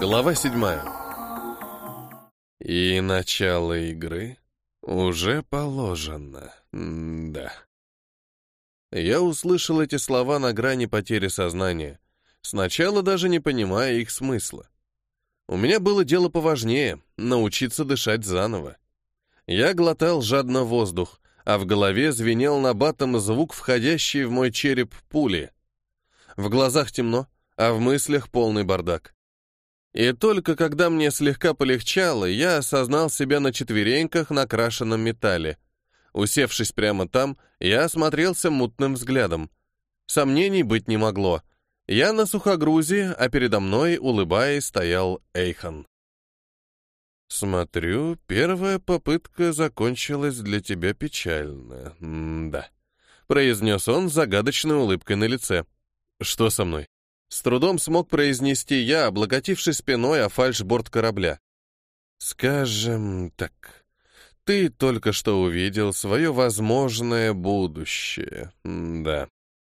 Глава седьмая. И начало игры уже положено. Да. Я услышал эти слова на грани потери сознания, сначала даже не понимая их смысла. У меня было дело поважнее — научиться дышать заново. Я глотал жадно воздух, а в голове звенел на батом звук, входящий в мой череп пули. В глазах темно, а в мыслях полный бардак. И только когда мне слегка полегчало, я осознал себя на четвереньках на крашенном металле. Усевшись прямо там, я осмотрелся мутным взглядом. Сомнений быть не могло. Я на сухогрузе, а передо мной, улыбаясь, стоял Эйхан. «Смотрю, первая попытка закончилась для тебя печально. М-да», — произнес он с загадочной улыбкой на лице. «Что со мной?» С трудом смог произнести я, облокотившись спиной о фальшборд корабля. «Скажем так, ты только что увидел свое возможное будущее. да».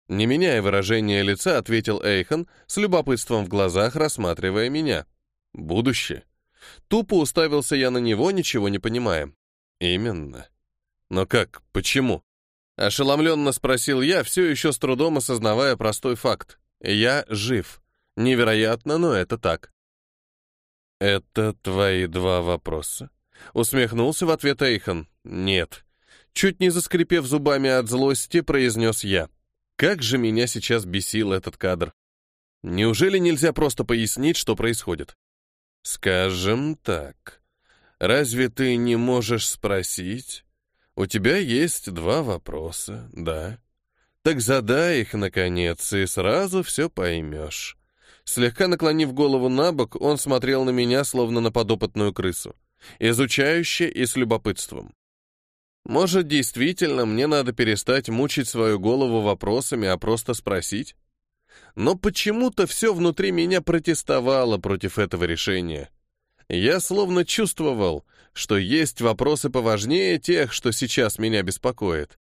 Не меняя выражения лица, ответил Эйхан, с любопытством в глазах рассматривая меня. «Будущее?» Тупо уставился я на него, ничего не понимая. «Именно. Но как? Почему?» Ошеломленно спросил я, все еще с трудом осознавая простой факт. Я жив. Невероятно, но это так. «Это твои два вопроса?» Усмехнулся в ответ Эйхан. «Нет». Чуть не заскрипев зубами от злости, произнес я. Как же меня сейчас бесил этот кадр. Неужели нельзя просто пояснить, что происходит? Скажем так, разве ты не можешь спросить? У тебя есть два вопроса, да? Так задай их, наконец, и сразу все поймешь. Слегка наклонив голову на бок, он смотрел на меня, словно на подопытную крысу, изучающе и с любопытством. Может, действительно, мне надо перестать мучить свою голову вопросами, а просто спросить? Но почему-то все внутри меня протестовало против этого решения. Я словно чувствовал, что есть вопросы поважнее тех, что сейчас меня беспокоит.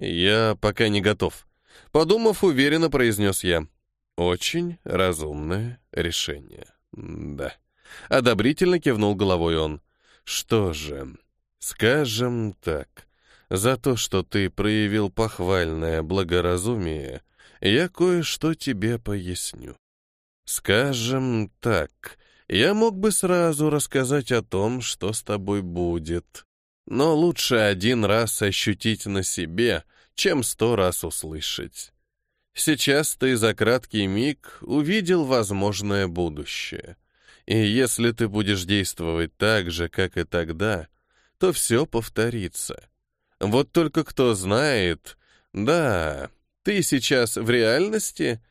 «Я пока не готов», — подумав, уверенно произнес я. «Очень разумное решение». «Да». Одобрительно кивнул головой он. «Что же, скажем так, за то, что ты проявил похвальное благоразумие, я кое-что тебе поясню. Скажем так, я мог бы сразу рассказать о том, что с тобой будет, но лучше один раз ощутить на себе, чем сто раз услышать. Сейчас ты за краткий миг увидел возможное будущее. И если ты будешь действовать так же, как и тогда, то все повторится. Вот только кто знает, да, ты сейчас в реальности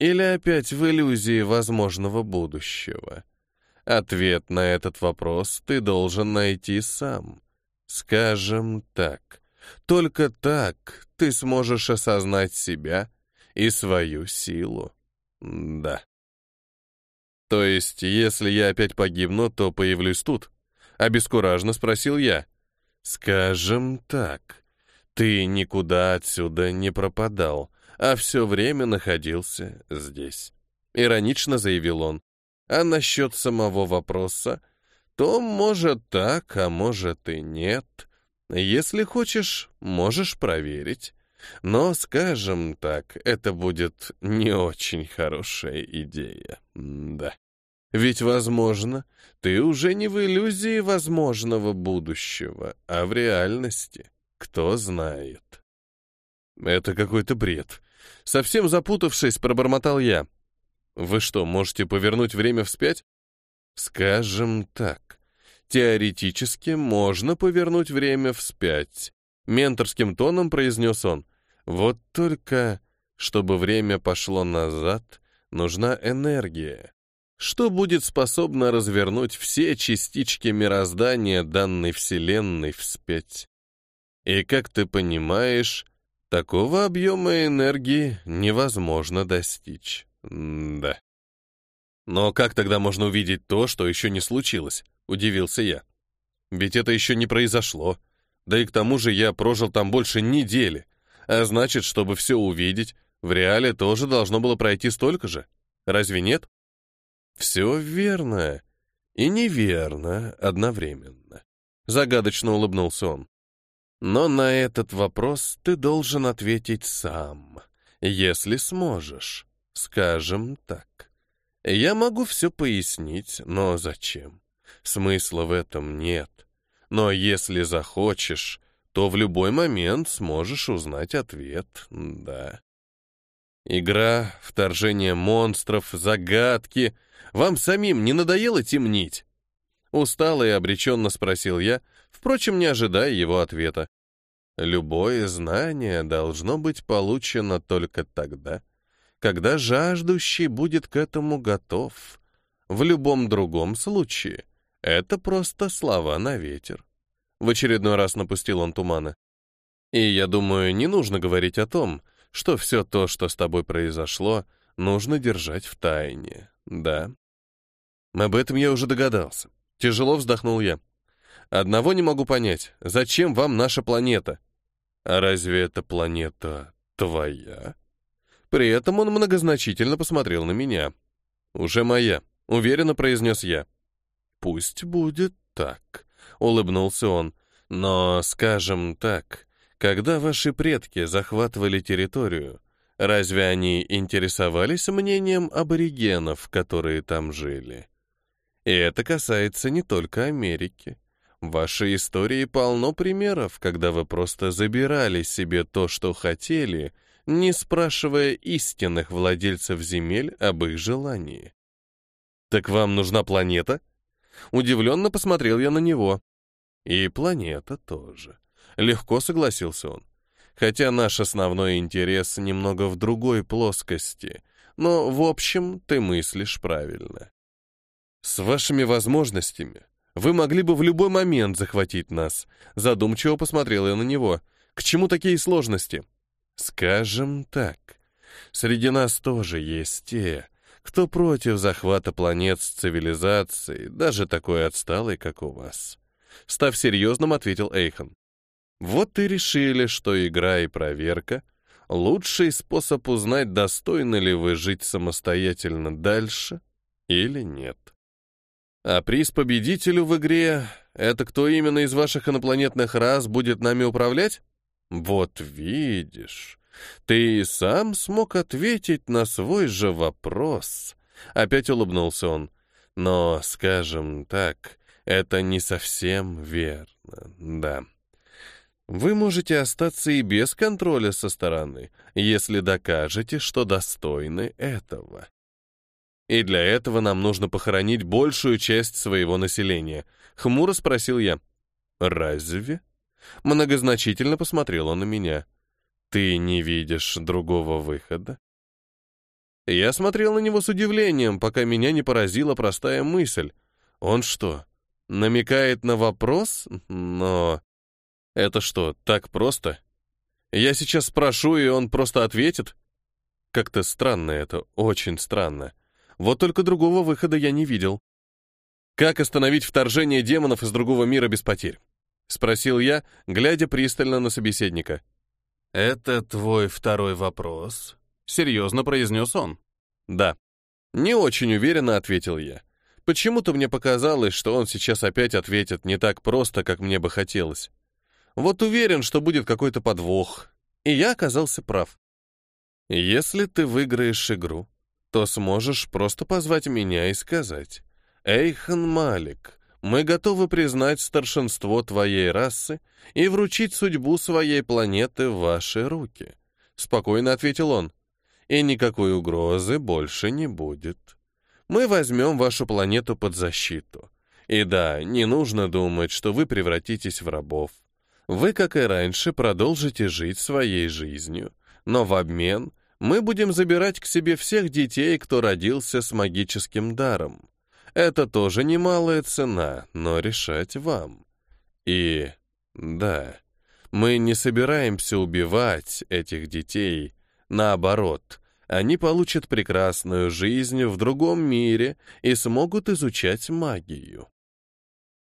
или опять в иллюзии возможного будущего? Ответ на этот вопрос ты должен найти сам. Скажем так, только так ты сможешь осознать себя и свою силу. Да. То есть, если я опять погибну, то появлюсь тут? Обескураженно спросил я. Скажем так, ты никуда отсюда не пропадал, а все время находился здесь. Иронично заявил он. А насчет самого вопроса — то может так, а может и нет. Если хочешь, можешь проверить. Но, скажем так, это будет не очень хорошая идея. Да. Ведь, возможно, ты уже не в иллюзии возможного будущего, а в реальности. Кто знает. Это какой-то бред. Совсем запутавшись, пробормотал я. Вы что, можете повернуть время вспять? Скажем так, теоретически можно повернуть время вспять. Менторским тоном произнес он. Вот только, чтобы время пошло назад, нужна энергия. Что будет способно развернуть все частички мироздания данной Вселенной вспять? И, как ты понимаешь, такого объема энергии невозможно достичь. М да. Но как тогда можно увидеть то, что еще не случилось? Удивился я. Ведь это еще не произошло. Да и к тому же я прожил там больше недели. А значит, чтобы все увидеть, в реале тоже должно было пройти столько же. Разве нет? Все верно и неверно одновременно. Загадочно улыбнулся он. Но на этот вопрос ты должен ответить сам, если сможешь. Скажем так. Я могу все пояснить, но зачем? Смысла в этом нет. Но если захочешь, то в любой момент сможешь узнать ответ, да. Игра, вторжение монстров, загадки. Вам самим не надоело темнить? Устало и обреченно спросил я, впрочем, не ожидая его ответа. Любое знание должно быть получено только тогда, когда жаждущий будет к этому готов. В любом другом случае это просто слова на ветер. В очередной раз напустил он тумана. И я думаю, не нужно говорить о том, что все то, что с тобой произошло, нужно держать в тайне, да? Об этом я уже догадался. Тяжело вздохнул я. Одного не могу понять. Зачем вам наша планета? А разве эта планета твоя? При этом он многозначительно посмотрел на меня. Уже моя, уверенно произнес я. Пусть будет так, улыбнулся он. Но, скажем так, когда ваши предки захватывали территорию, разве они интересовались мнением аборигенов, которые там жили? И это касается не только Америки. В вашей истории полно примеров, когда вы просто забирали себе то, что хотели, не спрашивая истинных владельцев земель об их желании. «Так вам нужна планета?» Удивленно посмотрел я на него. «И планета тоже. Легко согласился он. Хотя наш основной интерес немного в другой плоскости. Но, в общем, ты мыслишь правильно. С вашими возможностями вы могли бы в любой момент захватить нас. Задумчиво посмотрел я на него. К чему такие сложности? Скажем так, среди нас тоже есть те, кто против захвата планет с цивилизацией, даже такой отсталой, как у вас. Став серьезным, ответил Эйхан. Вот и решили, что игра и проверка — лучший способ узнать, достойны ли вы жить самостоятельно дальше или нет. А приз победителю в игре — это кто именно из ваших инопланетных рас будет нами управлять? Вот видишь, ты сам смог ответить на свой же вопрос. Опять улыбнулся он. Но, скажем так, это не совсем верно, да. Вы можете остаться и без контроля со стороны, если докажете, что достойны этого. И для этого нам нужно похоронить большую часть своего населения. Хмуро спросил я. Разве? Многозначительно посмотрел он на меня. Ты не видишь другого выхода? Я смотрел на него с удивлением, пока меня не поразила простая мысль. Он что, намекает на вопрос? Но... Это что, так просто? Я сейчас спрошу, и он просто ответит? Как-то странно это, очень странно. Вот только другого выхода я не видел. Как остановить вторжение демонов из другого мира без потерь? Спросил я, глядя пристально на собеседника. «Это твой второй вопрос?» Серьезно произнес он. «Да». Не очень уверенно ответил я. Почему-то мне показалось, что он сейчас опять ответит не так просто, как мне бы хотелось. Вот уверен, что будет какой-то подвох. И я оказался прав. Если ты выиграешь игру, то сможешь просто позвать меня и сказать, «Эйхан Малик, мы готовы признать старшинство твоей расы и вручить судьбу своей планеты в ваши руки», — спокойно ответил он. «И никакой угрозы больше не будет. Мы возьмем вашу планету под защиту. И да, не нужно думать, что вы превратитесь в рабов. Вы, как и раньше, продолжите жить своей жизнью, но в обмен мы будем забирать к себе всех детей, кто родился с магическим даром. Это тоже немалая цена, но решать вам. И да, мы не собираемся убивать этих детей. Наоборот, они получат прекрасную жизнь в другом мире и смогут изучать магию.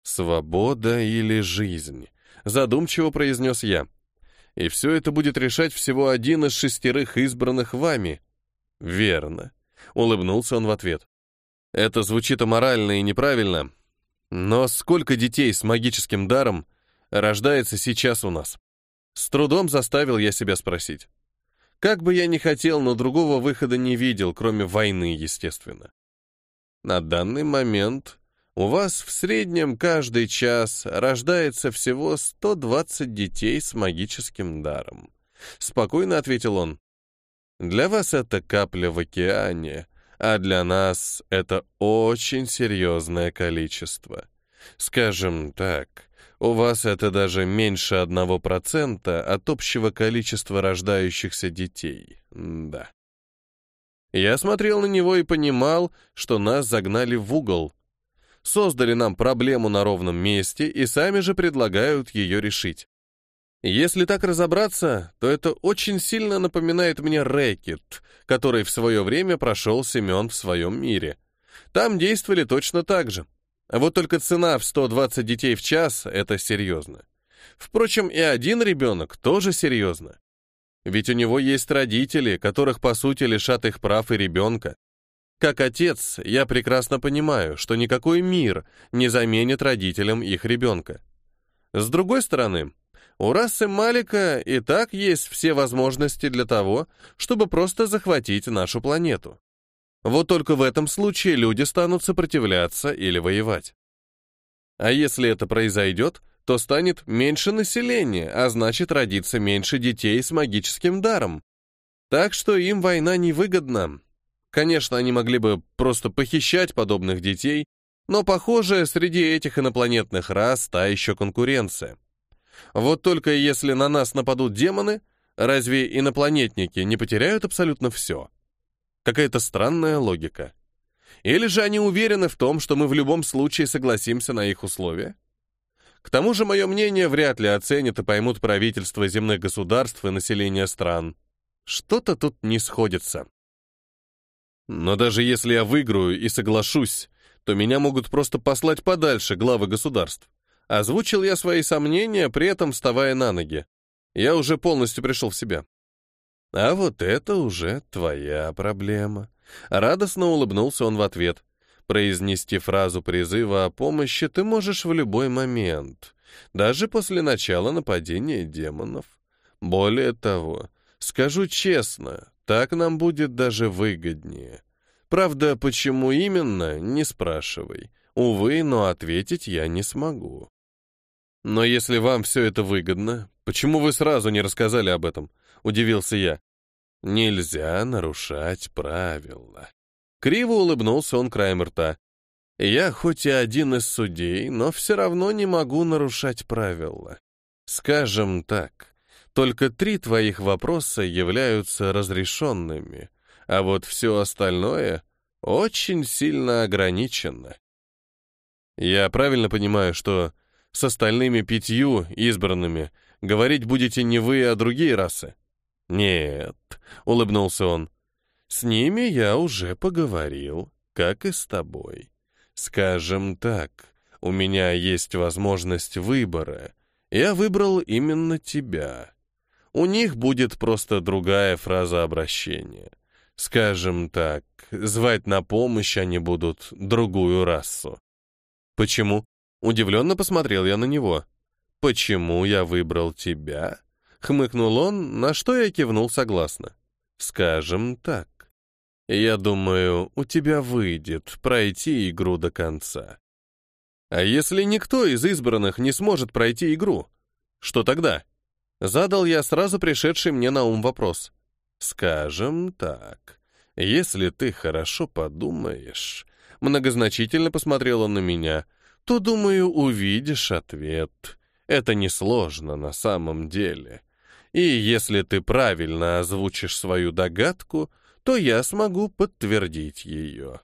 Свобода или жизнь? задумчиво произнес я. И все это будет решать всего один из шестерых избранных вами. Верно. Улыбнулся он в ответ. Это звучит аморально и неправильно, но сколько детей с магическим даром рождается сейчас у нас? С трудом заставил я себя спросить. Как бы я ни хотел, но другого выхода не видел, кроме войны, естественно. На данный момент у вас в среднем каждый час рождается всего 120 детей с магическим даром. Спокойно ответил он. Для вас это капля в океане, а для нас это очень серьезное количество. Скажем так, у вас это даже меньше одного процента от общего количества рождающихся детей. Да. Я смотрел на него и понимал, что нас загнали в угол. Создали нам проблему на ровном месте и сами же предлагают ее решить. Если так разобраться, то это очень сильно напоминает мне рэкет, который в свое время прошел Семен в своем мире. Там действовали точно так же. А вот только цена в 120 детей в час — это серьезно. Впрочем, и один ребенок тоже серьезно. Ведь у него есть родители, которых, по сути, лишат их прав и ребенка. Как отец, я прекрасно понимаю, что никакой мир не заменит родителям их ребенка. С другой стороны, у расы Малика и так есть все возможности для того, чтобы просто захватить нашу планету. Вот только в этом случае люди станут сопротивляться или воевать. А если это произойдет, то станет меньше населения, а значит родится меньше детей с магическим даром. Так что им война невыгодна. Конечно, они могли бы просто похищать подобных детей, но, похоже, среди этих инопланетных рас та еще конкуренция. Вот только если на нас нападут демоны, разве инопланетники не потеряют абсолютно все? Какая-то странная логика. Или же они уверены в том, что мы в любом случае согласимся на их условия? К тому же мое мнение вряд ли оценят и поймут правительства земных государств и население стран. Что-то тут не сходится. Но даже если я выиграю и соглашусь, то меня могут просто послать подальше главы государств. Озвучил я свои сомнения, при этом вставая на ноги. Я уже полностью пришел в себя. А вот это уже твоя проблема. Радостно улыбнулся он в ответ. Произнести фразу призыва о помощи ты можешь в любой момент, даже после начала нападения демонов. Более того, скажу честно, так нам будет даже выгоднее. Правда, почему именно, не спрашивай. Увы, но ответить я не смогу. «Но если вам все это выгодно, почему вы сразу не рассказали об этом?» — удивился я. «Нельзя нарушать правила». Криво улыбнулся он краем рта. «Я хоть и один из судей, но все равно не могу нарушать правила. Скажем так, только три твоих вопроса являются разрешенными, а вот все остальное очень сильно ограничено. Я правильно понимаю, что с остальными пятью избранными говорить будете не вы, а другие расы? Нет, улыбнулся он. С ними я уже поговорил, как и с тобой. Скажем так, у меня есть возможность выбора. Я выбрал именно тебя. У них будет просто другая фраза обращения. Скажем так, звать на помощь они будут другую расу. Почему? Удивленно посмотрел я на него. «Почему я выбрал тебя?» Хмыкнул он, на что я кивнул согласно. «Скажем так. Я думаю, у тебя выйдет пройти игру до конца. А если никто из избранных не сможет пройти игру, что тогда?» Задал я сразу пришедший мне на ум вопрос. «Скажем так, если ты хорошо подумаешь...» Многозначительно посмотрел он на меня — то, думаю, увидишь ответ. Это несложно на самом деле. И если ты правильно озвучишь свою догадку, то я смогу подтвердить ее.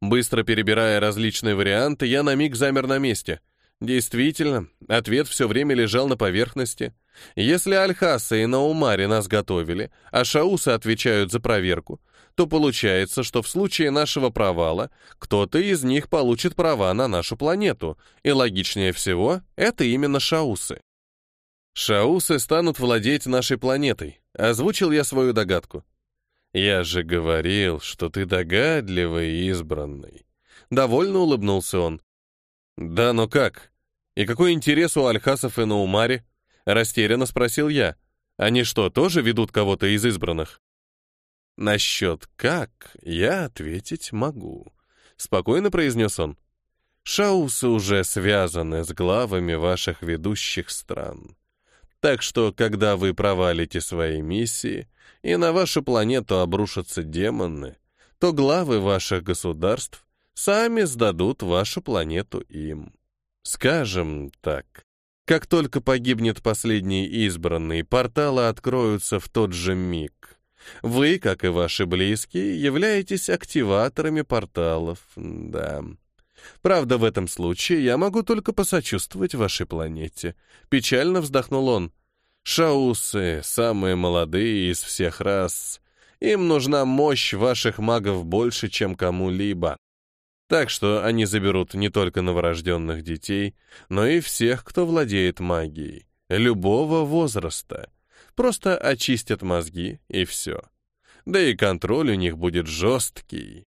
Быстро перебирая различные варианты, я на миг замер на месте. Действительно, ответ все время лежал на поверхности. Если Альхаса и Наумари нас готовили, а Шаусы отвечают за проверку, то получается, что в случае нашего провала кто-то из них получит права на нашу планету, и логичнее всего, это именно шаусы. Шаусы станут владеть нашей планетой, озвучил я свою догадку. Я же говорил, что ты догадливый и избранный. Довольно улыбнулся он. Да, но как? И какой интерес у Альхасов и Наумари? Растерянно спросил я. Они что, тоже ведут кого-то из избранных? Насчет «как» я ответить могу. Спокойно произнес он. Шаусы уже связаны с главами ваших ведущих стран. Так что, когда вы провалите свои миссии, и на вашу планету обрушатся демоны, то главы ваших государств сами сдадут вашу планету им. Скажем так, как только погибнет последний избранный, порталы откроются в тот же миг. Вы, как и ваши близкие, являетесь активаторами порталов, да. Правда, в этом случае я могу только посочувствовать вашей планете. Печально вздохнул он. Шаусы, самые молодые из всех рас. Им нужна мощь ваших магов больше, чем кому-либо. Так что они заберут не только новорожденных детей, но и всех, кто владеет магией, любого возраста. Просто очистят мозги, и все. Да и контроль у них будет жесткий.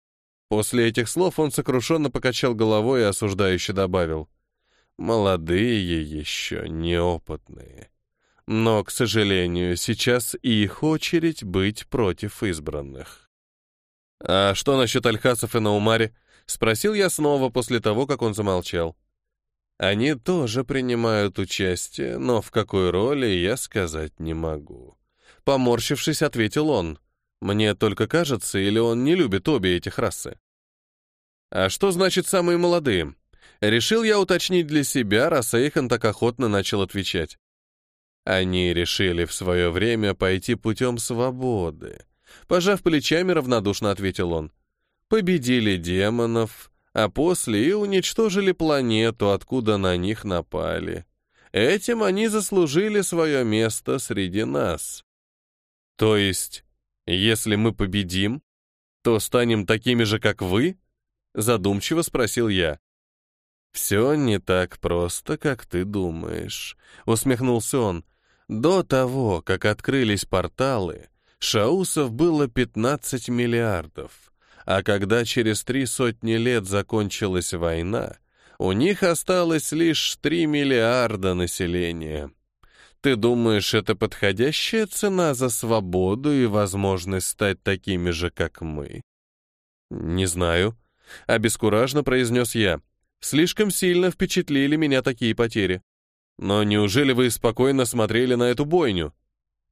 После этих слов он сокрушенно покачал головой и осуждающе добавил. «Молодые еще, неопытные. Но, к сожалению, сейчас их очередь быть против избранных». «А что насчет Альхасов и Наумари?» — спросил я снова после того, как он замолчал. «Они тоже принимают участие, но в какой роли, я сказать не могу». Поморщившись, ответил он. Мне только кажется, или он не любит обе этих расы? А что значит самые молодые? Решил я уточнить для себя, раз Эйхан так охотно начал отвечать. Они решили в свое время пойти путем свободы. Пожав плечами, равнодушно ответил он. Победили демонов, а после и уничтожили планету, откуда на них напали. Этим они заслужили свое место среди нас. То есть «Если мы победим, то станем такими же, как вы?» Задумчиво спросил я. «Все не так просто, как ты думаешь», — усмехнулся он. «До того, как открылись порталы, шаусов было 15 миллиардов, а когда через три сотни лет закончилась война, у них осталось лишь 3 миллиарда населения. Ты думаешь, это подходящая цена за свободу и возможность стать такими же, как мы? Не знаю. Обескураженно произнес я. Слишком сильно впечатлили меня такие потери. Но неужели вы спокойно смотрели на эту бойню?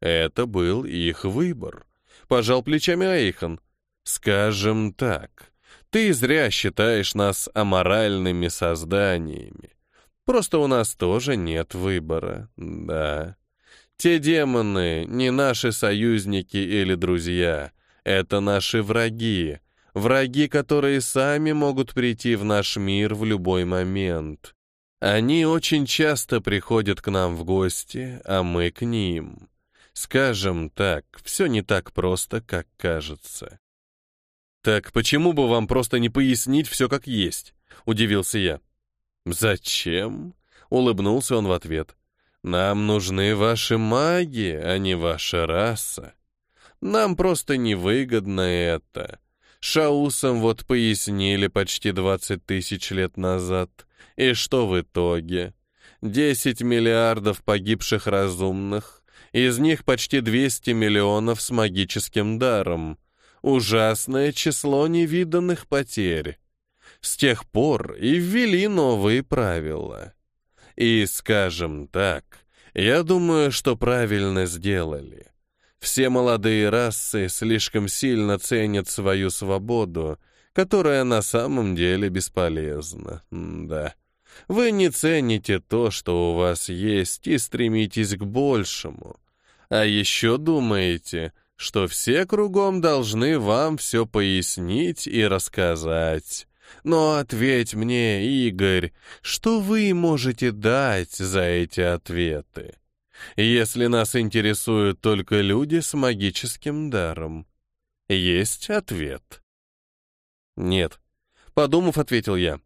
Это был их выбор. Пожал плечами Айхан. Скажем так, ты зря считаешь нас аморальными созданиями. Просто у нас тоже нет выбора, да. Те демоны не наши союзники или друзья, это наши враги, враги, которые сами могут прийти в наш мир в любой момент. Они очень часто приходят к нам в гости, а мы к ним. Скажем так, все не так просто, как кажется. «Так почему бы вам просто не пояснить все как есть?» — удивился я. «Зачем?» — улыбнулся он в ответ. «Нам нужны ваши маги, а не ваша раса. Нам просто невыгодно это. Шаусам вот пояснили почти 20 тысяч лет назад. И что в итоге? 10 миллиардов погибших разумных, из них почти 200 миллионов с магическим даром. Ужасное число невиданных потерь. С тех пор и ввели новые правила. И, скажем так, я думаю, что правильно сделали. Все молодые расы слишком сильно ценят свою свободу, которая на самом деле бесполезна. да. Вы не цените то, что у вас есть, и стремитесь к большему. А еще думаете, что все кругом должны вам все пояснить и рассказать. Но ответь мне, Игорь, что вы можете дать за эти ответы? Если нас интересуют только люди с магическим даром. Есть ответ? Нет. Подумав, ответил я.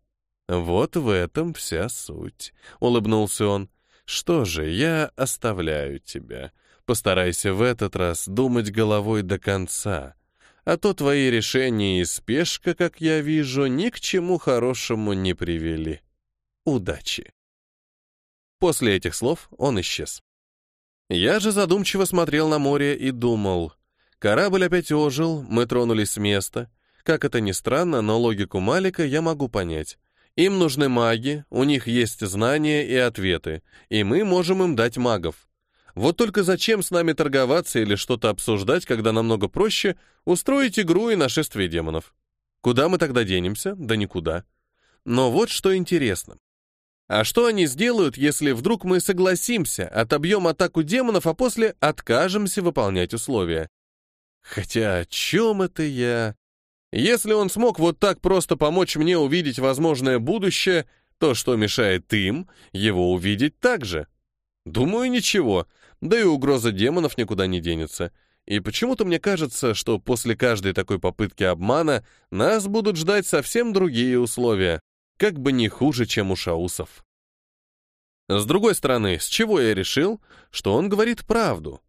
Вот в этом вся суть. Улыбнулся он. Что же, я оставляю тебя. Постарайся в этот раз думать головой до конца. а то твои решения и спешка, как я вижу, ни к чему хорошему не привели. Удачи. После этих слов он исчез. Я же задумчиво смотрел на море и думал. Корабль опять ожил, мы тронулись с места. Как это ни странно, но логику Малика я могу понять. Им нужны маги, у них есть знания и ответы, и мы можем им дать магов. Вот только зачем с нами торговаться или что-то обсуждать, когда намного проще устроить игру и нашествие демонов? Куда мы тогда денемся? Да никуда. Но вот что интересно. А что они сделают, если вдруг мы согласимся, отобьем атаку демонов, а после откажемся выполнять условия? Хотя о чем это я? Если он смог вот так просто помочь мне увидеть возможное будущее, то что мешает им его увидеть так же? Думаю, ничего. Да и угроза демонов никуда не денется. И почему-то мне кажется, что после каждой такой попытки обмана нас будут ждать совсем другие условия как бы не хуже, чем у шаусов. С другой стороны, с чего я решил, что он говорит правду?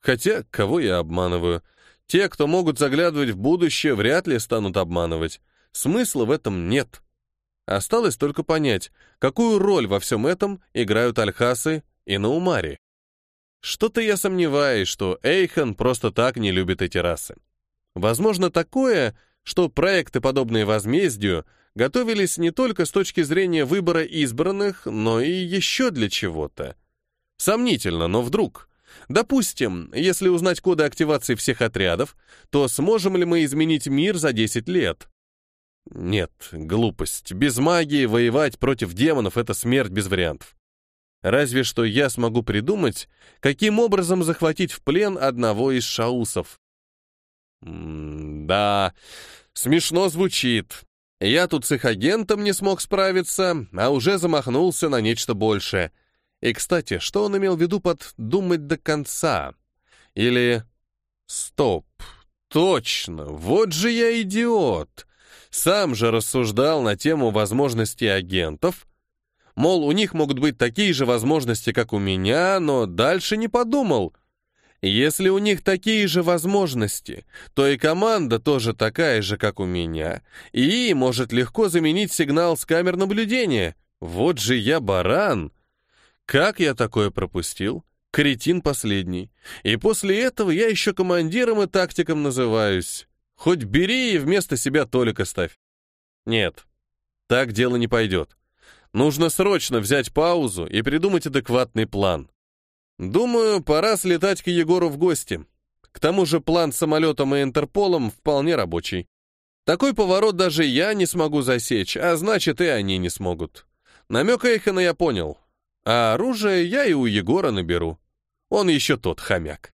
Хотя, кого я обманываю? Те, кто могут заглядывать в будущее, вряд ли станут обманывать. Смысла в этом нет. Осталось только понять, какую роль во всем этом играют Альхасы и Наумари. Что-то я сомневаюсь, что Эйхан просто так не любит эти расы. Возможно такое, что проекты, подобные возмездию, готовились не только с точки зрения выбора избранных, но и еще для чего-то. Сомнительно, но вдруг. Допустим, если узнать коды активации всех отрядов, то сможем ли мы изменить мир за 10 лет? Нет, глупость. Без магии воевать против демонов — это смерть без вариантов. Разве что я смогу придумать, каким образом захватить в плен одного из шаусов. Да, смешно звучит. Я тут с их агентом не смог справиться, а уже замахнулся на нечто большее. И, кстати, что он имел в виду под «думать до конца»? Или «стоп, точно, вот же я идиот!» Сам же рассуждал на тему возможностей агентов, мол, у них могут быть такие же возможности, как у меня, но дальше не подумал — если у них такие же возможности, то и команда тоже такая же, как у меня, и может легко заменить сигнал с камер наблюдения. Вот же я баран! Как я такое пропустил? Кретин последний. И после этого я еще командиром и тактиком называюсь. Хоть бери и вместо себя Толика ставь. Нет, так дело не пойдет. Нужно срочно взять паузу и придумать адекватный план. Думаю, пора слетать к Егору в гости. К тому же план с самолетом и Интерполом вполне рабочий. Такой поворот даже я не смогу засечь, а значит и они не смогут. Намек Эйхена я понял. А оружие я и у Егора наберу. Он еще тот хомяк.